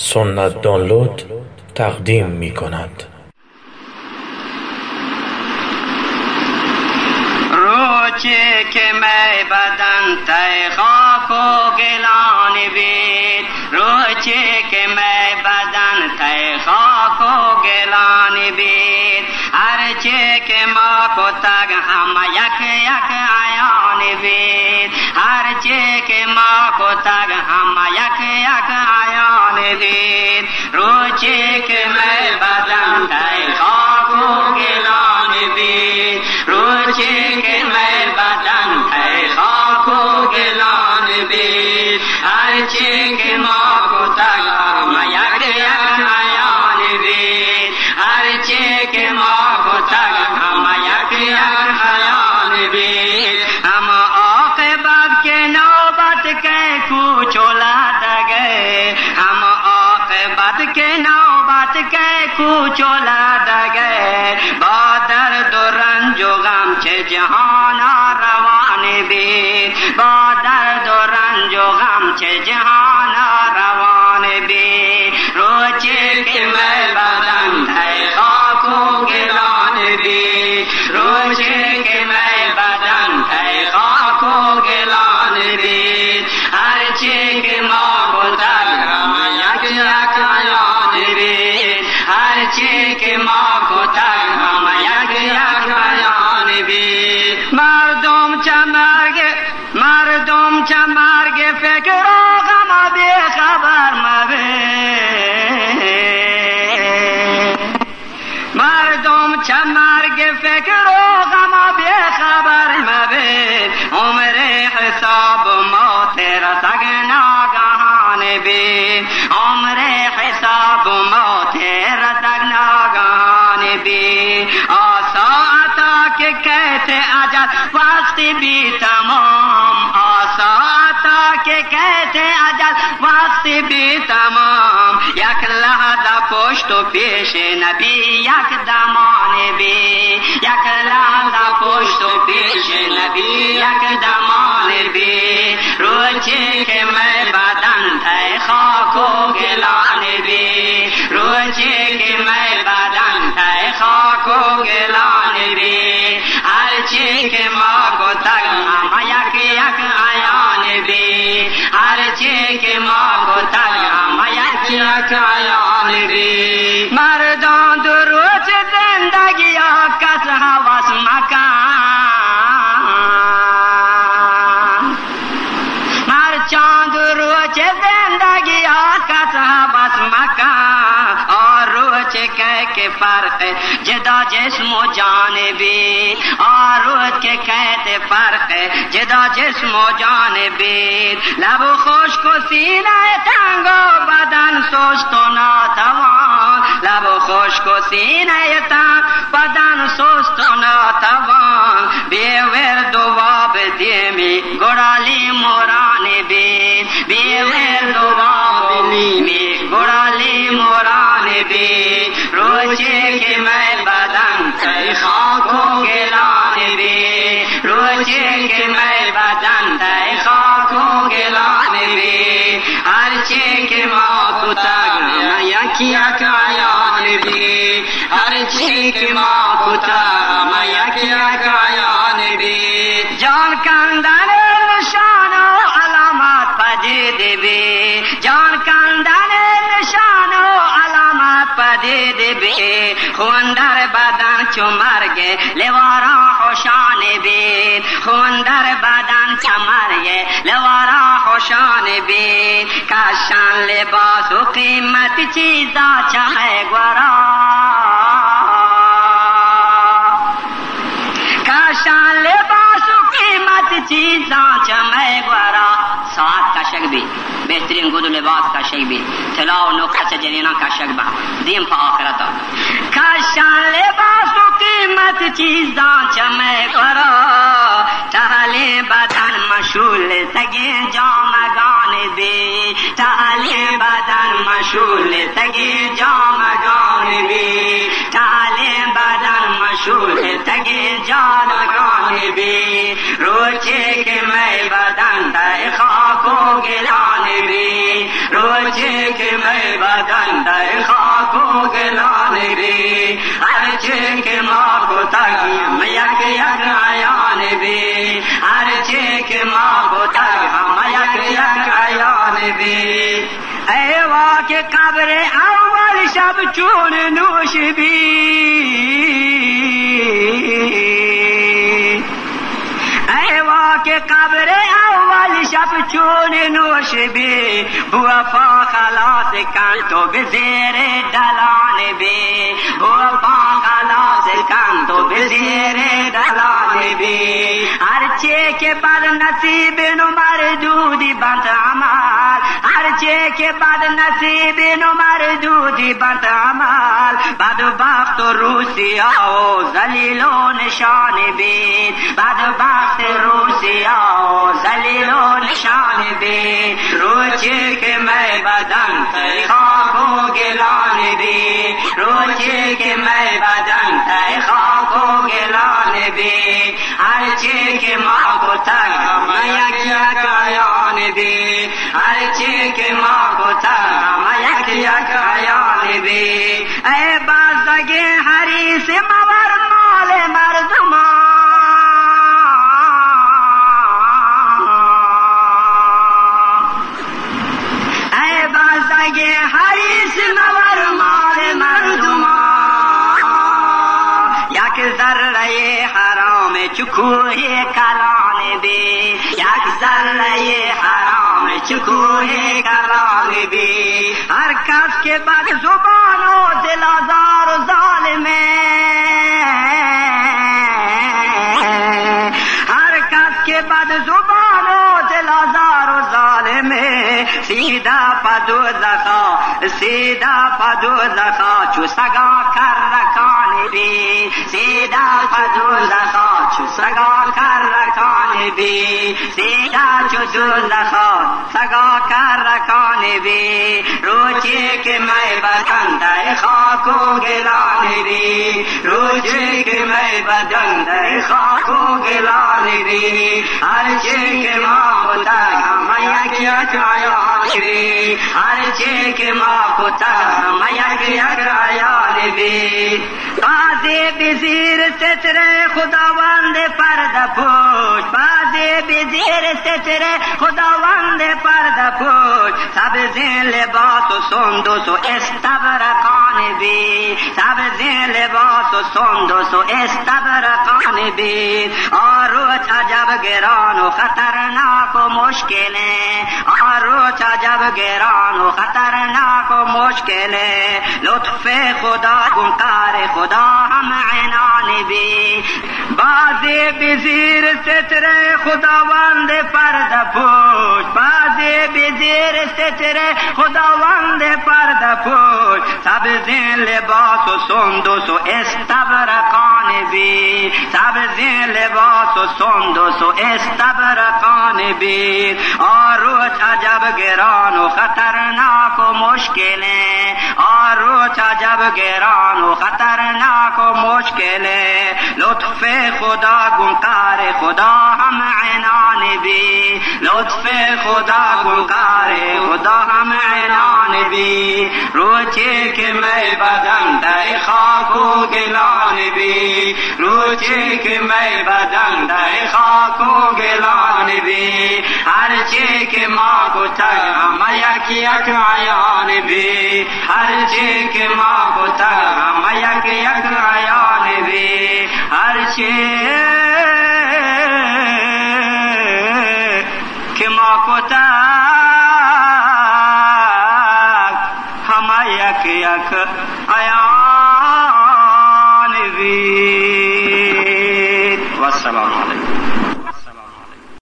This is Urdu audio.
سنت دانلود تقدیم می کند. روچه که می بدن تی خاک و گلان بید. روچه که می بدن تی خاک و گلان بید. هرچه که ما کتگ همه یک یک عیان بید. هرچه که ما کتگ همه یک یک عیان بید روچه که می بدن تی 姐姐好。مرگ فکر و غم بی خبر مبه عمر حساب موت رسگ ناگهان بی عمر حساب و موت رسگ ناگهان بی آساعتا که کہتے اجل وقت بھی تمام۔ آساعتا که کہتے اجل وقت بھی تمام۔ پشت و پیش نبی یک دمان بی یک لحظه پشت و پیش نبی یک دمان بی روچه که می بدن تی خاک هر چاند روچ زندگی ها کس حوث مکان اور روچ کہ کے فرق جدا جسم و جان بھی اور روچ کے کہتے فرق جدا جسم و جان بھی لب خوش کو سینہ تنگ و بدن سست و ناتوان لب خوش کو سینہ تنگ بدن سست بید کے میں بدن تی خاک و گلان بید ہرچے کے ماں کتگ یک یک عیان بید ہرچے کے ماں کتگ یک یک عیان بید جان کندن نشان و علامات پدید بی جان کندن نشان و علامات بدن چو مرگ لوارا خوشان بی خون در بدن چو مرگ لوارا خوشان بی کشان لباس و قیمت چیزا چه گورا کاشان لباس و قیمت چیزاں چمے گورا ساعت کا شک بھی، بہترین گد و لباس کا شک بھی طلا و نقطہ سے جنینا کا شک با دیم پا آخرتا۔ کاشان لباس و قیمت چیزاں چمے گورا ٹہلے بدن مشغول سگے جامگان بی ٹہلے بدن مشغول سگے جامگان بی ٹہلے بدن مشغول سگے جامگان بی روچے کے میں بدن دے خاک گلان بی روچے چه که می بدن در خاک گلان ما کتگیم یک یک عیان بی هر چه که بی قبر اول شب چون نوش بی که قبر اول شب چون نوش بی وفا خلاص کن تو به زیر دلان بی وفا خلاص کن تو به زیر دلان بی هرچه که بر نصیب نو مردودی بند عمل هرچه که بد نصیب نو مردودی بند عمل بد بخت و روسیا و زلیل و نشان بید بد بخت روسیا و زلیل و نشان بید روچه که می بدن خاک و گلان بید روچه که می بدن تی خاک و گلان بید هرچه که ما گتر یک یک آیان بید هرچه که ما گتر یک یک آیان بید ای بازدگی حریص مور مال مردمان حریص مور یک ذره حرام چکوه کلان بی یک ذره حرام چکوه کلان بی هر کس که بد زبان و دل آزار و ظالمه هر کس که بد زبان و دل آزار و ظالمه سیدا پدو زخا سیدا پدو زخا، چو سگا کر عدل دقا چو سگا کرد. بی سیدا چو دو زخا سگا کر رکان بی. روچی که می بدن در خاک و گلان بی. روچی که می بدن در خاک و گلان بی. هر چی که ما بودن همه یک یک عیان بی. هر چی که ما بودن همه یک یک بی. بازی بزیر ستر خداوند پرد پوش زیرتے تیرے خدا وند پردہ پوچھ، سب زین لباس و سندس و استبرقان بی زین لباس و سندس و استبرقان بی روچ عجب گران و خطرناک و مشکلیں۔ اور روچ گران و خطرناک و مشکله. لطف خدا گنکار خدا هم عنان بی. بازی بزیر ستر خداوند پرد پوش بازی بزیر ستر خداوند پرد پوش سبز لباس و سندس و استبرقان بی. سبز لباس و سندس و استبرقان بی. آروچ عجب گران و خطرناک و مشکله. آروچ عجب گران و خطرناک و مشکله. لطف خدا گنکار خدا هم عنان بی. لطف خدا گنکار خدا هم عنان بی. روچه که می بدن در خاک و گلان بی. روچه که می بدن در خاک و گلان نے ہر چیک ماں کو تگا میا کیا کرایا نے بھی۔ ہر چیک ماں کو تگا میا کیا کرایا نے بھی۔ ہر چیز کے ماں کو